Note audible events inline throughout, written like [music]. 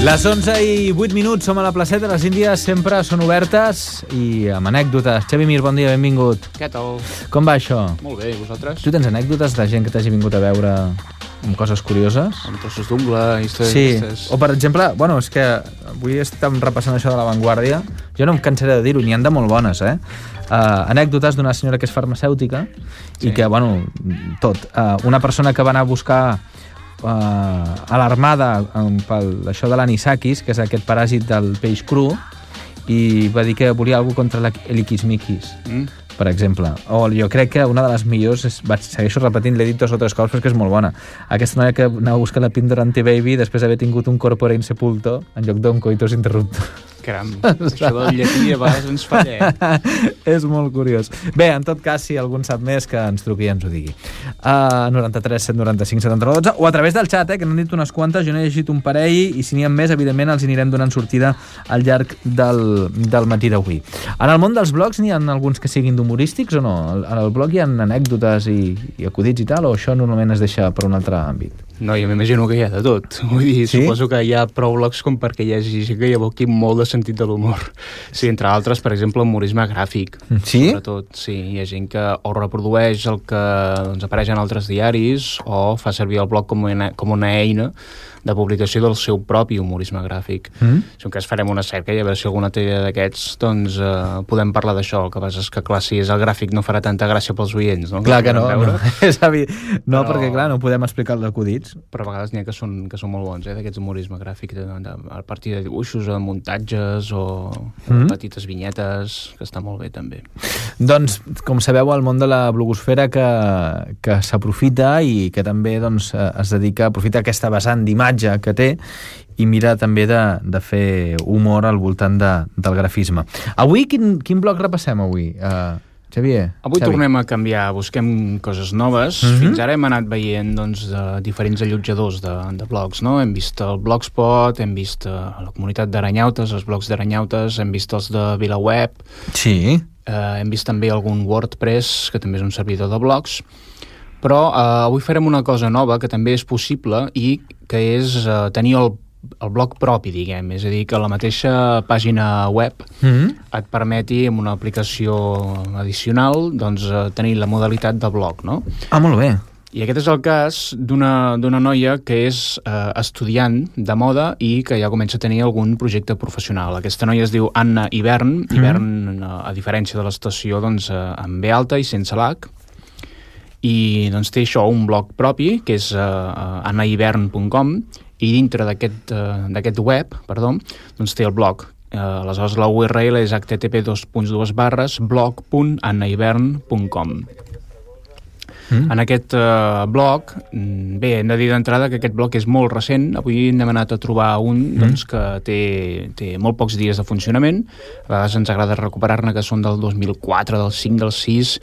Les 11 i 8 minuts, som a la placeta, les Índies sempre són obertes i amb anècdotes. Xavi Mir, bon dia, benvingut. Què tal? Com va això? Molt bé, i vosaltres? Tu tens anècdotes de gent que t'hagi vingut a veure amb coses curioses? Amb trossos d'ungla, històries... Sí, aquestes. o per exemple, bueno, és que avui estem repassant això de l'avantguàrdia, jo no em cansaré de dir-ho, n'hi han de molt bones, eh? Uh, anècdotes d'una senyora que és farmacèutica sí. i que, bueno, tot. Uh, una persona que va anar a buscar uh, a l'armada um, pel això de l'anisakis, que és aquest paràsit del peix cru, i va dir que volia alguna contra l'equismiquis Mm? per exemple. O jo crec que una de les millors, és, vaig, segueixo repetint, l'he dit dos o tres cops perquè és molt bona. Aquesta noia que anava a buscar la píldora anti-baby després d'haver tingut un corpore in sepulto en lloc d'un coitus interruptus. Caram, [laughs] això del llatí a vegades ens falla. [laughs] Eh? és molt curiós. Bé, en tot cas, si algú en sap més, que ens truqui i ens ho digui. Uh, 93 795 79 12 o a través del xat, eh, que n'han dit unes quantes, jo n'he llegit un parell i si n'hi ha més, evidentment, els anirem donant sortida al llarg del, del matí d'avui. En el món dels blogs n'hi ha alguns que siguin d'humorístics o no? En el blog hi ha anècdotes i, i acudits i tal, o això normalment es deixa per un altre àmbit? No, jo m'imagino que hi ha de tot. [laughs] Vull dir, Sí? suposo que hi ha prou blocs com perquè hi hagi gent que hi aboqui molt de sentit de l'humor. [laughs] Sí, entre altres, per exemple, humorisme gràfic. Sí? Sobretot, sí. Hi ha gent que o reprodueix el que doncs, apareix en altres diaris o fa servir el blog com una, com una eina de publicació del seu propi humorisme gràfic. Mm? Si un cas farem una cerca i a veure si alguna té d'aquests, doncs eh, podem parlar d'això. El que passa és que, clar, si és el gràfic no farà tanta gràcia pels oients, no? Clar que no, no. [laughs] És evi- no Però- perquè clar, no podem explicar els acudits. Però a vegades n'hi ha que són, que són molt bons, eh, d'aquests humorisme gràfic, de, de, a partir de dibuixos, o de muntatges, o mm. petites vinyetes, que està molt bé també. Doncs, com sabeu, el món de la blogosfera que, que s'aprofita i que també doncs, eh, es dedica a aprofitar aquesta vessant d'imatge que té i mira també de, de fer humor al voltant de, del grafisme. Avui, quin, quin blog repassem avui, uh, Xavier? Avui Xavi. tornem a canviar, busquem coses noves. Mhm. Fins ara hem anat veient doncs, de diferents allotjadors de, de blogs, no? Hem vist el Blogspot, hem vist eh, la comunitat d'Aranyautes, els blogs d'Aranyautes, hem vist els de VilaWeb, Sí. eh, hem vist també algun WordPress, que també és un servidor de blogs, però eh, avui farem una cosa nova que també és possible i que és eh, tenir el, el blog propi, diguem, és a dir, que la mateixa pàgina web Mm -hmm. et permeti amb una aplicació addicional doncs, eh, tenir la modalitat de blog, no? Ah, molt bé. I aquest és el cas d'una d'una noia que és eh, estudiant de moda i que ja comença a tenir algun projecte professional. Aquesta noia es diu Anna Hivern, Hivern, eh, a diferència de l'estació, doncs, eh, amb B alta i sense l'H, i doncs té això, un blog propi, que és uh, annahivern.com, i dintre d'aquest uh, d'aquest web, perdó, doncs té el blog. Uh, aleshores la URL és http barres blog.annahivern.com Mm. en aquest eh, blog, mm, bé, hem de dir d'entrada que aquest blog és molt recent, avui n'hem anat a trobar un doncs, que té, té molt pocs dies de funcionament, a vegades ens agrada recuperar-ne que són del 2004, del 5, del 6,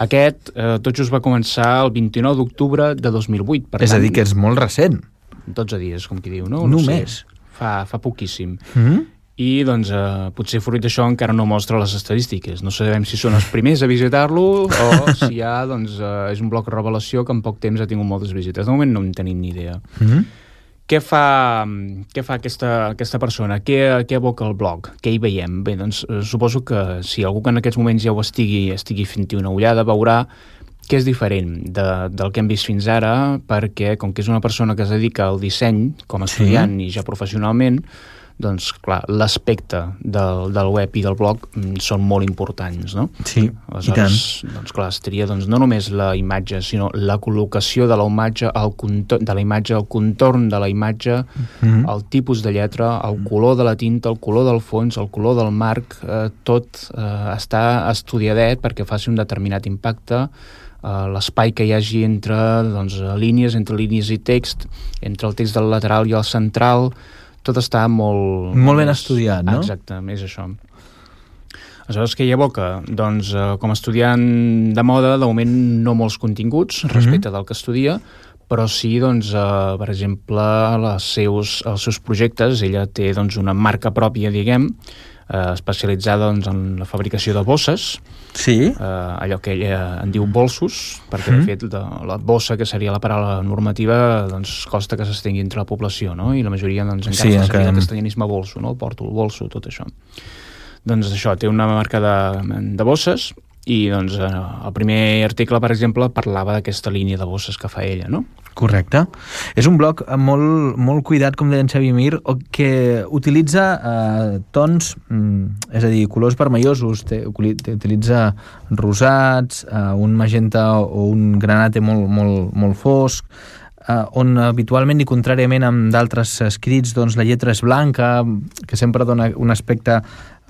aquest eh, tot just va començar el 29 d'octubre de 2008, per És a tant, dir, que és molt recent. 12 dies, com qui diu, no? Només. No sé, fa, fa poquíssim. Mm -hmm. I, doncs, eh, potser fruit d'això encara no mostra les estadístiques. No sabem si són els primers a visitar-lo o [laughs] si ja, doncs, eh, és un bloc revelació que en poc temps ha tingut moltes visites. De moment no en tenim ni idea. Mm -hmm. Què fa, què fa aquesta, aquesta persona? Què, què evoca el blog? Què hi veiem? Bé, doncs eh, suposo que si algú que en aquests moments ja ho estigui, estigui fent una ullada veurà que és diferent de, del que hem vist fins ara perquè com que és una persona que es dedica al disseny com a Sí. estudiant i ja professionalment doncs clar, l'aspecte del, del web i del blog mm, són molt importants, no? Sí, i tant. Aleshores, doncs clar, estaria doncs, no només la imatge, sinó la col·locació de la imatge al contorn, de la imatge, el contorn de la imatge, Mhm. el tipus de lletra, el color de la tinta, el color del fons, el color del marc, eh, tot eh, està estudiadet perquè faci un determinat impacte, eh, l'espai que hi hagi entre doncs, línies, entre línies i text, entre el text del lateral i el central, tot està molt... Molt ben estudiat, no? Exacte, és això. Aleshores, què hi evoca? Doncs, eh, com a estudiant de moda, de moment no molts continguts respecte del que estudia, però sí, doncs, eh, per exemple, les seus, els seus projectes, ella té doncs, una marca pròpia, diguem, eh, especialitzada doncs, en la fabricació de bosses, Sí? eh, allò que ella en diu bolsos, perquè de Mhm. fet de, la bossa, que seria la paraula normativa, doncs costa que s'estengui entre la població, no? I la majoria doncs, encara Sí, servir encara- el castellanisme bolso, no? El porto, el bolso, tot això. Doncs això, té una marca de, de bosses i doncs, eh, el primer article, per exemple, parlava d'aquesta línia de bosses que fa ella, no? Correcte. És un bloc molt, molt cuidat, com deia en Xavi Mir, que utilitza eh, tons, mm, és a dir, colors vermellosos, té, té, utilitza rosats, eh, un magenta o un granate molt, molt, molt fosc, eh, on habitualment i contràriament amb d'altres escrits doncs, la lletra és blanca, que sempre dona un aspecte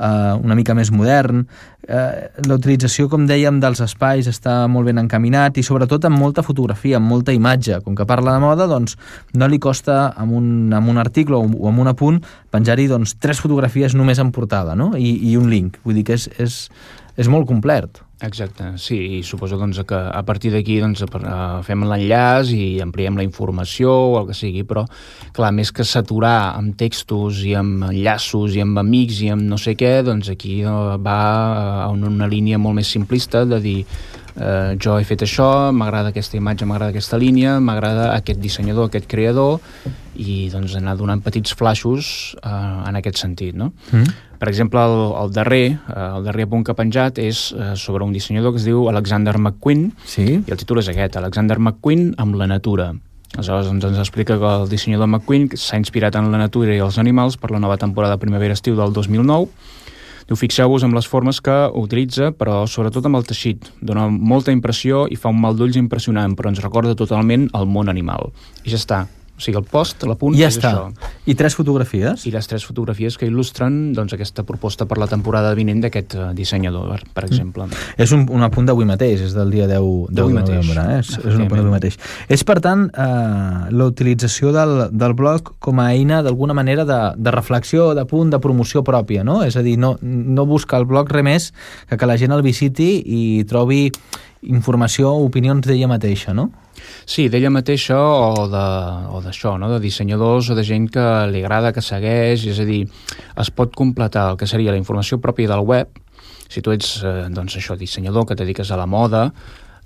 eh, una mica més modern. Eh, la utilització, com dèiem, dels espais està molt ben encaminat i sobretot amb molta fotografia, amb molta imatge. Com que parla de moda, doncs no li costa amb un, amb un article o, o amb un apunt penjar-hi doncs, tres fotografies només en portada no? I, i un link. Vull dir que és, és, és molt complet. Exacte, sí, i suposo doncs, que a partir d'aquí doncs, eh, fem l'enllaç i ampliem la informació o el que sigui, però clar, més que saturar amb textos i amb enllaços i amb amics i amb no sé què, doncs aquí eh, va a una, una línia molt més simplista de dir eh, jo he fet això, m'agrada aquesta imatge, m'agrada aquesta línia, m'agrada aquest dissenyador, aquest creador, i doncs anar donant petits flaixos eh, en aquest sentit, no? Mm. Per exemple, el, el darrer, eh, el darrer punt que ha penjat és eh, sobre un dissenyador que es diu Alexander McQueen, Sí? i el títol és aquest, Alexander McQueen amb la natura. Aleshores ens, ens explica que el dissenyador McQueen s'ha inspirat en la natura i els animals per la nova temporada primavera-estiu del 2009. Diu, fixeu-vos amb les formes que utilitza, però sobretot amb el teixit. Dona molta impressió i fa un mal d'ulls impressionant, però ens recorda totalment el món animal. I ja està. O sigui, el post, l'apunt, Ja és està. això I tres fotografies? i les tres fotografies que il·lustren doncs, aquesta proposta per la temporada vinent d'aquest eh, dissenyador, per, per exemple. És un, un apunt d'avui mateix, és del dia 10, 10 D'avui de novembre. Eh? És, és un apunt d'avui mateix. És, per tant, eh, la utilització del, del blog com a eina d'alguna manera de, de reflexió, de punt, de promoció pròpia, no? És a dir, no, no busca el blog res més que que la gent el visiti i trobi informació opinions d'ella mateixa, no? Sí, d'ella mateixa o d'això, no? de dissenyadors o de gent que li agrada, que segueix, és a dir, es pot completar el que seria la informació pròpia del web, si tu ets, eh, doncs això, dissenyador, que dediques a la moda,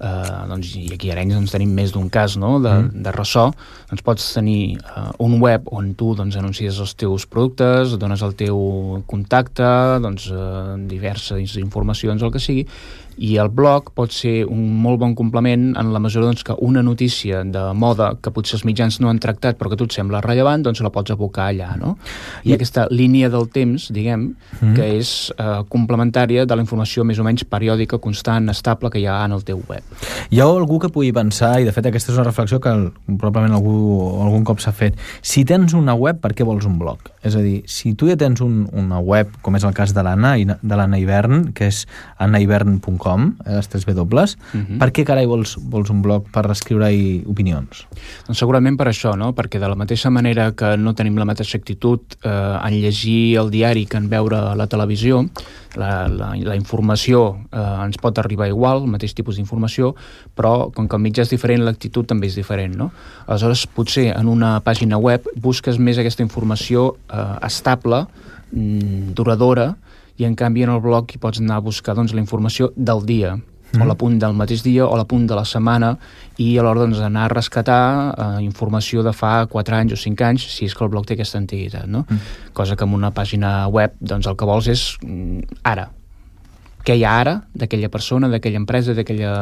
eh, doncs, i aquí a Arenys doncs, tenim més d'un cas no? de, Mm. de ressò, doncs pots tenir eh, un web on tu doncs, anuncies els teus productes, dones el teu contacte, doncs, eh, diverses informacions, el que sigui, i el blog pot ser un molt bon complement en la mesura doncs, que una notícia de moda que potser els mitjans no han tractat però que tu et sembla rellevant, doncs la pots abocar allà, no? I, I- aquesta línia del temps, diguem, Mhm. que és eh, complementària de la informació més o menys periòdica, constant, estable que hi ha en el teu web. Hi ha algú que pugui pensar, i de fet aquesta és una reflexió que el, probablement algú, algun cop s'ha fet, si tens una web, per què vols un blog? És a dir, si tu ja tens un, una web, com és el cas de l'Anna, de l'Anna Hivern, que és annahivern.com, eh, les tres W, Mhm. per què carai vols, vols un blog per escriure-hi opinions? Doncs segurament per això, no? perquè de la mateixa manera que no tenim la mateixa actitud eh, en llegir el diari que en veure la televisió, la, la, la informació eh, ens pot arribar igual, el mateix tipus d'informació, però com que el mitjà és diferent, l'actitud també és diferent. No? Aleshores, potser en una pàgina web busques més aquesta informació eh, estable, mm, duradora, i en canvi en el blog hi pots anar a buscar doncs, la informació del dia, o Mhm. l'apunt del mateix dia o l'apunt de la setmana i alhora doncs, anar a rescatar eh, informació de fa 4 anys o 5 anys si és que el blog té aquesta antiguitat no? Mm. cosa que en una pàgina web doncs, el que vols és mm, ara què hi ha ara d'aquella persona, d'aquella empresa, d'aquella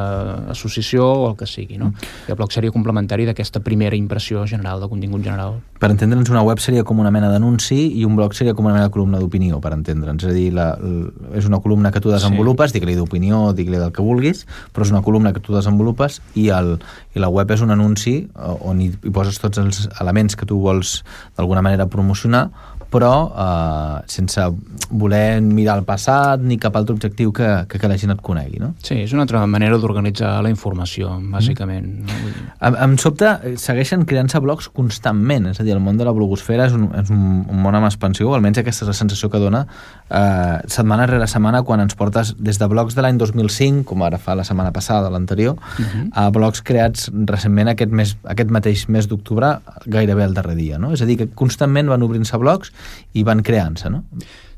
associació o el que sigui. No? I el blog seria complementari d'aquesta primera impressió general, de contingut general. Per entendre'ns, una web seria com una mena d'anunci i un blog seria com una mena de columna d'opinió, per entendre'ns. És a dir, la, l- és una columna que tu desenvolupes, sí. digue-li d'opinió, digue-li del que vulguis, però és una columna que tu desenvolupes i, el, i la web és un anunci eh, on hi, hi poses tots els elements que tu vols d'alguna manera promocionar, però eh, sense voler mirar el passat ni cap altre objectiu que, que, que la gent et conegui, no? Sí, és una altra manera d'organitzar la informació, bàsicament. No? Vull dir, Em, em sobte, segueixen creant-se blogs constantment, és a dir, el món de la blogosfera és un, és un, un món amb expansió, almenys aquesta és la sensació que dona eh, setmana rere setmana quan ens portes des de blogs de l'any 2005, com ara fa la setmana passada, l'anterior, Mhm. a blogs creats recentment aquest, mes, aquest mateix mes d'octubre, gairebé el darrer dia, no? És a dir, que constantment van obrint-se blogs i van creant-se, no?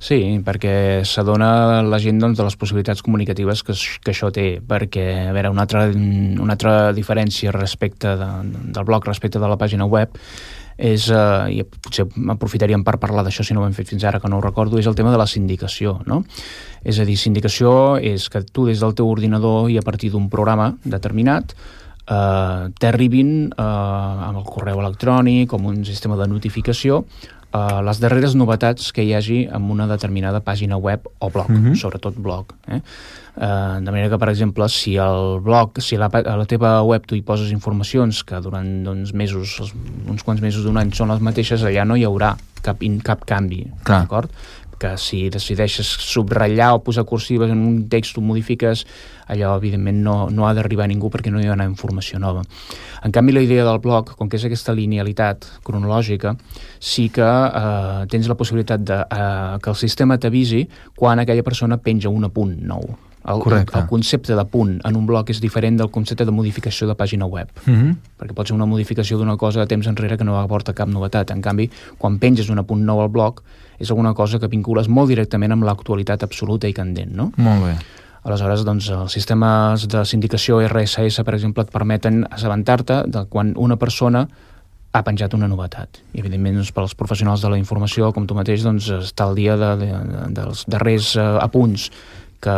Sí, perquè s'adona la gent doncs, de les possibilitats comunicatives que, que això té, perquè, a veure, una altra, una altra diferència respecte de, del blog respecte de la pàgina web és, eh, i potser aprofitaríem per parlar d'això si no ho hem fet fins ara, que no ho recordo, és el tema de la sindicació, no? És a dir, sindicació és que tu des del teu ordinador i a partir d'un programa determinat eh, t'arribin eh, amb el correu electrònic, com un sistema de notificació, uh, les darreres novetats que hi hagi en una determinada pàgina web o blog, mm -hmm. sobretot blog. Eh? Uh, de manera que, per exemple, si el blog, si la, a la teva web tu hi poses informacions que durant doncs, mesos, uns quants mesos d'un any són les mateixes, allà no hi haurà cap, in, cap canvi, d'acord? Que si decideixes subratllar o posar cursives en un text, ho modifiques, allò evidentment no, no ha d'arribar a ningú perquè no hi ha una informació nova. En canvi, la idea del blog, com que és aquesta linealitat cronològica, sí que eh, tens la possibilitat de, eh, que el sistema t'avisi quan aquella persona penja un apunt nou. El, Correcte. el, concepte de punt en un bloc és diferent del concepte de modificació de pàgina web. Mm -hmm. Perquè pot ser una modificació d'una cosa de temps enrere que no aporta cap novetat. En canvi, quan penges un apunt nou al bloc, és alguna cosa que vincules molt directament amb l'actualitat absoluta i candent, no? Molt bé. Aleshores, doncs, els sistemes de sindicació RSS, per exemple, et permeten assabentar-te de quan una persona ha penjat una novetat. I, evidentment, doncs, per als professionals de la informació, com tu mateix, doncs, està al dia de, de, de, dels darrers uh, apunts que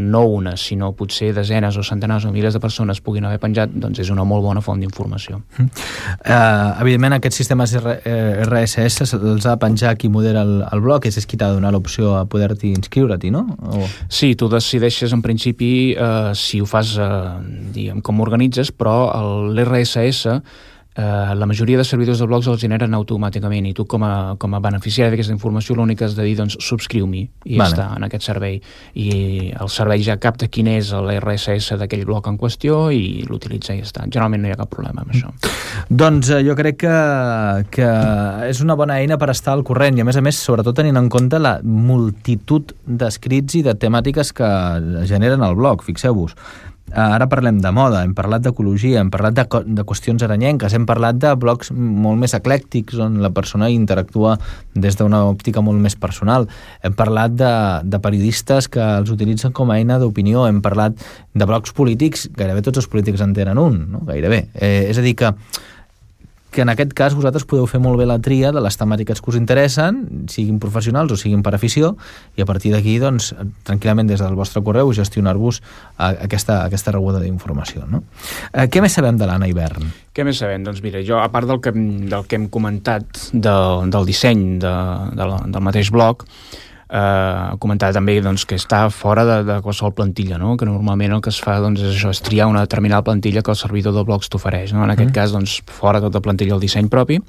no una, sinó potser desenes o centenars o milers de persones puguin haver penjat, doncs és una molt bona font d'informació. Uh, evidentment, aquests sistemes RSS els ha de penjar qui modera el, el blog, és qui t'ha de donar l'opció a poder-t'hi inscriure-t'hi, no? O... Sí, tu decideixes en principi uh, si ho fas, uh, diguem, com organitzes, però l'RSS eh, la majoria de servidors de blogs els generen automàticament i tu com a, com a beneficiari d'aquesta informació l'únic que has de dir doncs subscriu-m'hi i vale. està en aquest servei i el servei ja capta quin és l'RSS d'aquell blog en qüestió i l'utilitza i ja està. Generalment no hi ha cap problema amb això. Doncs eh, jo crec que, que és una bona eina per estar al corrent i a més a més sobretot tenint en compte la multitud d'escrits i de temàtiques que generen el blog, fixeu-vos ara parlem de moda, hem parlat d'ecologia, hem parlat de, de qüestions aranyenques, hem parlat de blocs molt més eclèctics on la persona interactua des d'una òptica molt més personal. Hem parlat de, de periodistes que els utilitzen com a eina d'opinió, hem parlat de blocs polítics, gairebé tots els polítics en tenen un, no? gairebé. Eh, és a dir que que en aquest cas vosaltres podeu fer molt bé la tria de les temàtiques que us interessen, siguin professionals o siguin per afició, i a partir d'aquí, doncs, tranquil·lament des del vostre correu gestionar-vos aquesta, aquesta rebuda d'informació. No? Eh, què més sabem de l'Anna Hivern? Què més sabem? Doncs mira, jo, a part del que, del que hem comentat de, del disseny de, de la, del mateix blog, eh, comentar també doncs, que està fora de, de qualsevol plantilla, no? que normalment el que es fa doncs, és això, és triar una determinada plantilla que el servidor de blogs t'ofereix. No? En aquest mm. cas, doncs, fora de tota plantilla el disseny propi.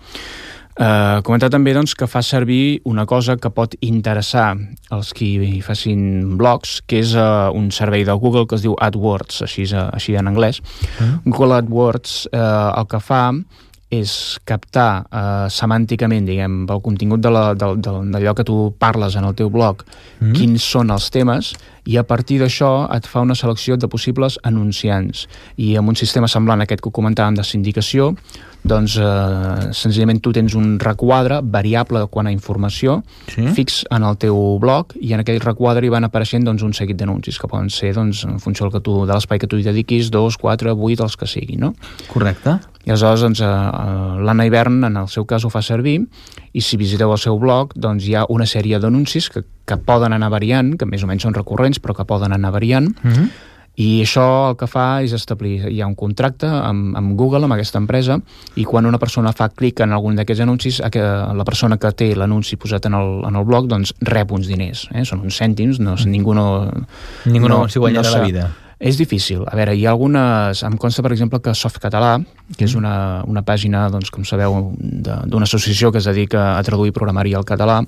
Uh, comentar també doncs, que fa servir una cosa que pot interessar als qui facin blogs, que és uh, un servei de Google que es diu AdWords, així, uh, així en anglès. Mm. Google AdWords uh, el que fa és captar eh, semànticament, diguem, el contingut d'allò que tu parles en el teu blog, mm. quins són els temes, i a partir d'això et fa una selecció de possibles anunciants. I amb un sistema semblant a aquest que comentàvem de sindicació, doncs eh, senzillament tu tens un requadre variable quant a informació sí? fix en el teu blog i en aquell requadre hi van apareixent doncs, un seguit d'anuncis que poden ser doncs, en funció del que tu, de l'espai que tu hi dediquis, dos, quatre, vuit, els que siguin. No? Correcte. I aleshores doncs, eh, eh, l'Anna Hivern en el seu cas ho fa servir i si visiteu el seu blog doncs, hi ha una sèrie d'anuncis que, que poden anar variant, que més o menys són recurrents però que poden anar variant mm -hmm i això el que fa és establir, hi ha un contracte amb, amb Google, amb aquesta empresa, i quan una persona fa clic en algun d'aquests anuncis, que la persona que té l'anunci posat en el, en el blog doncs rep uns diners. Eh? Són uns cèntims, no, ningú no... Ningú no, no s'hi guanyarà no la vida. És difícil. A veure, hi ha algunes... Em consta, per exemple, que Softcatalà, que és mm. una, una pàgina, doncs, com sabeu, d'una associació que es dedica a traduir programari al català,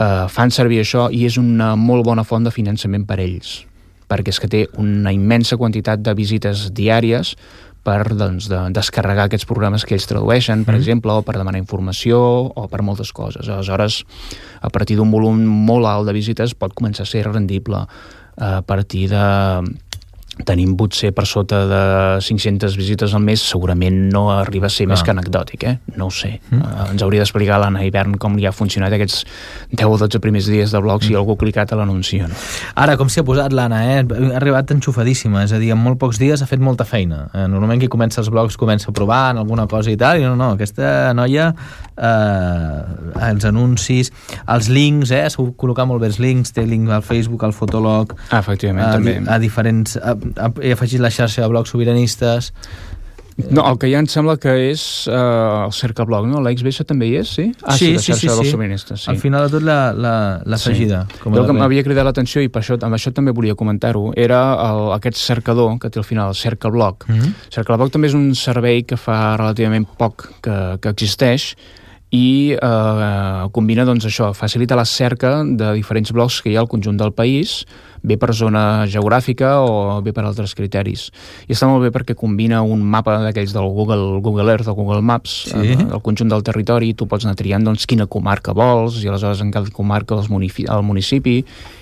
eh, fan servir això i és una molt bona font de finançament per ells perquè és que té una immensa quantitat de visites diàries per doncs, de, descarregar aquests programes que ells tradueixen, per mm. exemple, o per demanar informació, o per moltes coses. Aleshores, a partir d'un volum molt alt de visites pot començar a ser rendible a partir de tenim potser per sota de 500 visites al mes, segurament no arriba a ser ah. més que anecdòtic, eh? No ho sé. Mm. Uh, ens hauria d'explicar l'Anna Hivern com li ha funcionat aquests 10 o 12 primers dies de blog si mm. algú ha clicat a l'anunci no. Ara, com s'hi ha posat l'Anna, eh? Ha arribat enxufadíssima, és a dir, en molt pocs dies ha fet molta feina. Eh, normalment qui comença els blogs comença provant alguna cosa i tal, i no, no, aquesta noia eh, els anuncis, els links, eh? S'ho col·locar molt bé els links, té link al Facebook, al Fotolog... Ah, efectivament, a, també. A diferents... A, he afegit la xarxa de blocs sobiranistes no, el que ja em sembla que és uh, el Cercle Blog, no? L'XBS també hi és, sí? Ah, sí, sí, sí, sí, sí. sí. Al final de tot l'ha afegida. Sí. Com el que m'havia cridat l'atenció, i per això, amb això també volia comentar-ho, era el, aquest cercador que té al final, el Cercle Blog. Mm -hmm. Cercle Blog també és un servei que fa relativament poc que, que existeix, i eh, combina doncs, això, facilita la cerca de diferents blocs que hi ha al conjunt del país bé per zona geogràfica o bé per altres criteris. I està molt bé perquè combina un mapa d'aquells del Google, Google Earth o Google Maps, sí. eh, el conjunt del territori, tu pots anar triant doncs, quina comarca vols, i aleshores en cada comarca el municipi, el municipi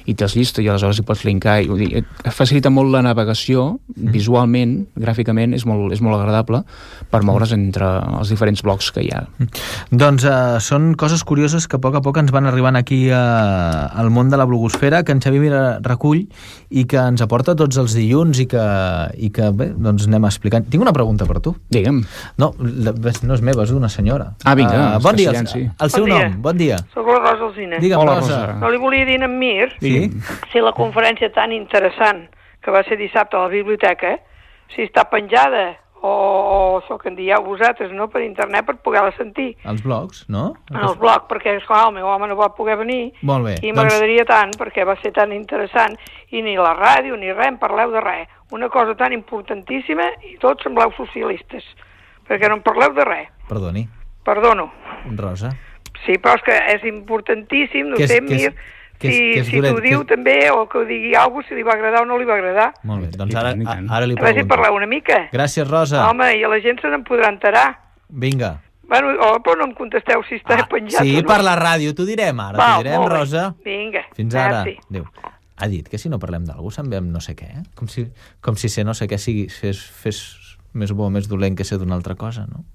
i te'ls llista, i aleshores hi pots linkar. I, dir, facilita molt la navegació, mm. visualment, gràficament, és molt, és molt agradable per moure's entre els diferents blocs que hi ha. Doncs eh, són coses curioses que a poc a poc ens van arribant aquí eh, al món de la blogosfera, que en Xavi Mira recull recull i que ens aporta tots els dilluns i que, i que bé, doncs anem explicant. Tinc una pregunta per tu. Digue'm. No, no és meva, és d'una senyora. Ah, vinga. Uh, bon dia. El, el seu bon dia. nom, bon dia. Soc la Rosa Alzina. Digue'm, Hola, Rosa. Rosa. No li volia dir en Mir sí? si la conferència tan interessant que va ser dissabte a la biblioteca, si està penjada o, o això que en dieu vosaltres, no?, per internet per poder-la sentir. Els blogs, no? En els blogs, perquè, esclar, el meu home no va poder venir. Molt bé. I doncs... m'agradaria tant, perquè va ser tan interessant, i ni la ràdio ni res, en parleu de res. Una cosa tan importantíssima i tots sembleu socialistes, perquè no en parleu de res. Perdoni. Perdono. Rosa. Sí, però és que és importantíssim, no sé, Mir, que és, si, que és si t'ho diu que... també, o que ho digui alguna si li va agradar o no li va agradar. Molt bé, doncs ara, ara li pregunto. A veure si parleu una mica. Gràcies, Rosa. Home, i la gent se n'en podrà enterar. Vinga. Bueno, oh, però no em contesteu si està ah, penjat Sí, o no. per la ràdio, t'ho direm ara, t'ho direm, Rosa. Vinga, Fins ara. Merci. Adéu. Ha dit que si no parlem d'algú se'n ve amb no sé què, eh? Com si, com si ser no sé què sigui, fes, fes més bo o més dolent que ser d'una altra cosa, no?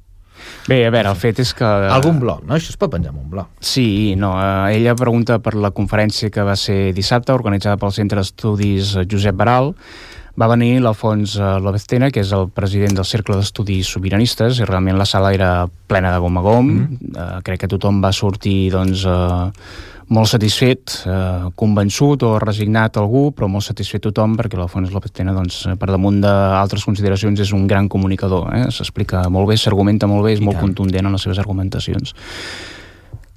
Bé, a veure, el fet és que... Algun blog, no? Això es pot penjar en un blog. Sí, no. Eh, ella pregunta per la conferència que va ser dissabte, organitzada pel Centre d'Estudis Josep Baral. Va venir l'Alfons eh, López-Tena, que és el president del Cercle d'Estudis Sobiranistes, i realment la sala era plena de gom a gom. Mm. Eh, crec que tothom va sortir, doncs... molt satisfet, eh, convençut o resignat algú, però molt satisfet tothom perquè l'Alfons López Tena, doncs, per damunt d'altres consideracions, és un gran comunicador. Eh? S'explica molt bé, s'argumenta molt bé, és I molt tant. contundent en les seves argumentacions.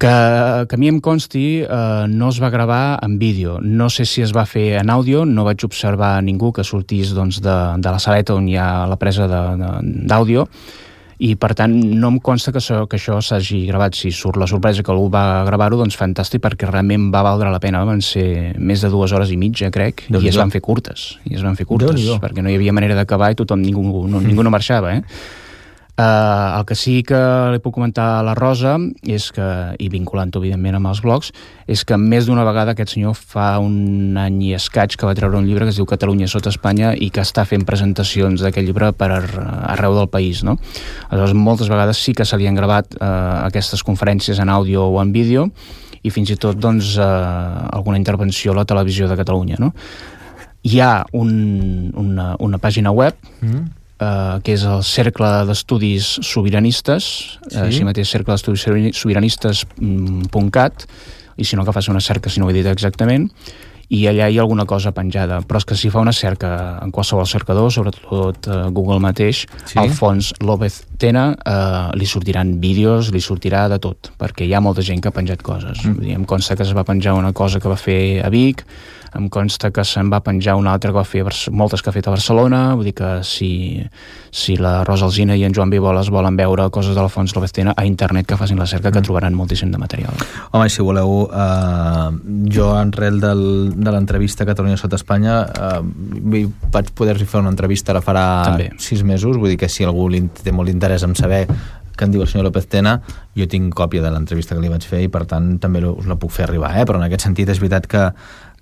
Que, que a mi em consti, eh, no es va gravar en vídeo. No sé si es va fer en àudio, no vaig observar ningú que sortís doncs, de, de la saleta on hi ha la presa d'àudio, i per tant no em consta que això, que això s'hagi gravat. Si surt la sorpresa que algú va gravar-ho, doncs fantàstic, perquè realment va valdre la pena. Van ser més de dues hores i mitja, crec, i es van fer curtes. I es van fer curtes, perquè no hi havia manera d'acabar i tothom, ningú, no, ningú no marxava, eh? Uh, el que sí que li puc comentar a la Rosa és que, i vinculant evidentment amb els blogs, és que més d'una vegada aquest senyor fa un any i escaig que va treure un llibre que es diu Catalunya sota Espanya i que està fent presentacions d'aquest llibre per arreu del país. No? Aleshores, moltes vegades sí que se li han gravat uh, aquestes conferències en àudio o en vídeo i fins i tot doncs, uh, alguna intervenció a la televisió de Catalunya. No? Hi ha un, una, una pàgina web mm eh, que és el Cercle d'Estudis Sobiranistes, sí. eh, així mateix Cercle d'Estudis Sobiranistes.cat, i si no que faci una cerca, si no ho he dit exactament, i allà hi ha alguna cosa penjada, però és que si fa una cerca en qualsevol cercador, sobretot eh, Google mateix, sí? al fons López Tena, eh, li sortiran vídeos, li sortirà de tot, perquè hi ha molta gent que ha penjat coses. Mm. Vull dir, em consta que es va penjar una cosa que va fer a Vic, em consta que se'n va penjar una altra que va fer moltes que ha fet a Barcelona, vull dir que si, si la Rosa Alzina i en Joan Vivoles volen veure coses de l'Alfons López-Tena a internet que facin la cerca, que mm. trobaran moltíssim de material. Home, si voleu, eh, jo arrel del, de l'entrevista Catalunya sota Espanya eh, vaig poder-hi fer una entrevista ara farà També. sis mesos, vull dir que si algú li té molt interès en saber que en diu el senyor López Tena, jo tinc còpia de l'entrevista que li vaig fer i per tant també us la puc fer arribar, eh? però en aquest sentit és veritat que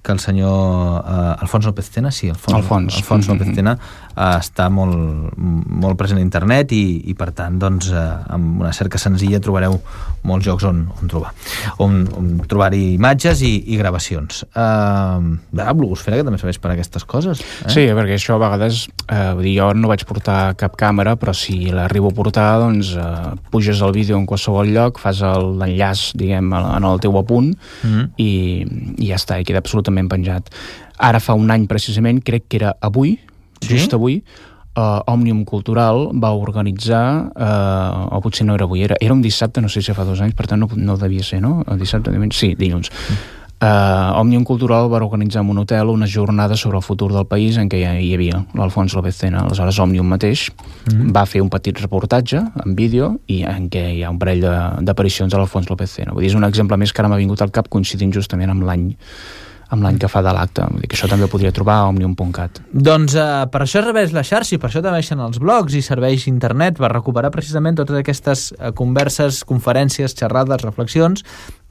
que el senyor uh, Alfons López Tena, sí, Alfons, Alfons. Alfons López Mhm. Tena, uh, està molt, molt present a internet i, i per tant, doncs, uh, amb una cerca senzilla trobareu molts llocs on, on trobar on, on trobar-hi imatges i, i gravacions. Uh, la blogosfera que també serveix per a aquestes coses. Eh? Sí, perquè això a vegades, eh, vull dir, jo no vaig portar cap càmera, però si l'arribo a portar, doncs eh, puges el vídeo en qualsevol lloc, fas l'enllaç, diguem, en el teu apunt Mhm. i, i ja està, i queda absolutament penjat. Ara fa un any precisament, crec que era avui, Sí? just avui, uh, Òmnium Cultural va organitzar, uh, o potser no era avui, era, era un dissabte, no sé si fa dos anys, per tant no, no devia ser, no? El dissabte, sí, dilluns. Uh, Òmnium Cultural va organitzar en un hotel una jornada sobre el futur del país en què hi havia l'Alfons López Tena. Aleshores, Òmnium mateix mm -hmm. va fer un petit reportatge en vídeo i en què hi ha un parell d'aparicions de l'Alfons López Tena. Vull dir, és un exemple més que ara m'ha vingut al cap coincidint justament amb l'any amb l'any que fa de l'acte. Vull dir que això també ho podria trobar a omnium.cat. Doncs uh, per això serveix la xarxa i per això també els blogs i serveix internet per recuperar precisament totes aquestes uh, converses, conferències, xerrades, reflexions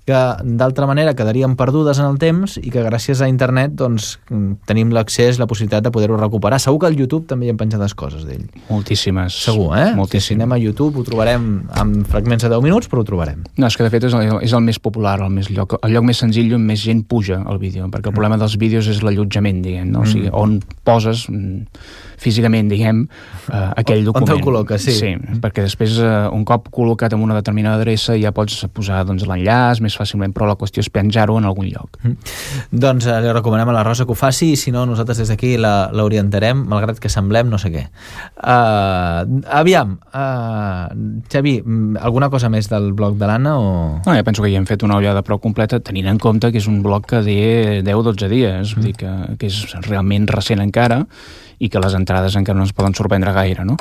que d'altra manera quedarien perdudes en el temps i que gràcies a internet doncs, mm, tenim l'accés, la possibilitat de poder-ho recuperar. Segur que al YouTube també hi ha penjades coses d'ell. Moltíssimes. Segur, eh? Moltíssim. Si anem a YouTube ho trobarem amb fragments de 10 minuts, però ho trobarem. No, és que de fet és el, és el més popular, el, més lloc, el lloc més senzill on més gent puja al vídeo, perquè el problema dels vídeos és l'allotjament, diguem, no? o sigui, on poses mm, físicament, diguem, eh, aquell On- on document. te'l col·loques, sí. Sí, perquè després, eh, un cop col·locat en una determinada adreça, ja pots posar doncs, l'enllaç més fàcilment, però la qüestió és penjar-ho en algun lloc. Doncs eh, li recomanem a la Rosa que ho faci i si no, nosaltres des d'aquí la- l'orientarem, malgrat que semblem no sé què. Uh, aviam, uh, Xavi, mm, alguna cosa més del blog de l'Anna o... No, ja penso que hi hem fet una ullada prou completa, tenint en compte que és un bloc que té 10-12 dies, vull dir que, que és realment recent encara i que les entrades encara no ens poden sorprendre gaire, no?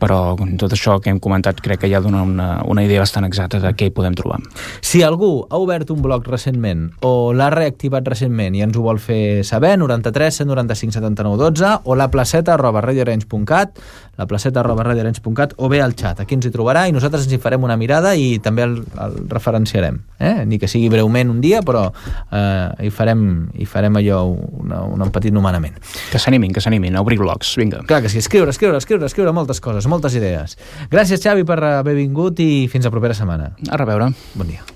Però con tot això que hem comentat crec que ja dona una, una idea bastant exacta de què hi podem trobar. Si algú ha obert un blog recentment o l'ha reactivat recentment i ens ho vol fer saber, 93 195 79 12 o la placeta arroba radioarenys.cat la placeta arroba radioarenys.cat o bé al xat, aquí ens hi trobarà i nosaltres ens hi farem una mirada i també el, el referenciarem eh? ni que sigui breument un dia però eh, hi, farem, hi farem allò una, un petit nomenament Que s'animin, que s'animin, a obrir blogs, vinga. clar que sí, escriure, escriure, escriure, escriure moltes coses, moltes idees. Gràcies Xavi per haver vingut i fins la propera setmana. A reveure. bon dia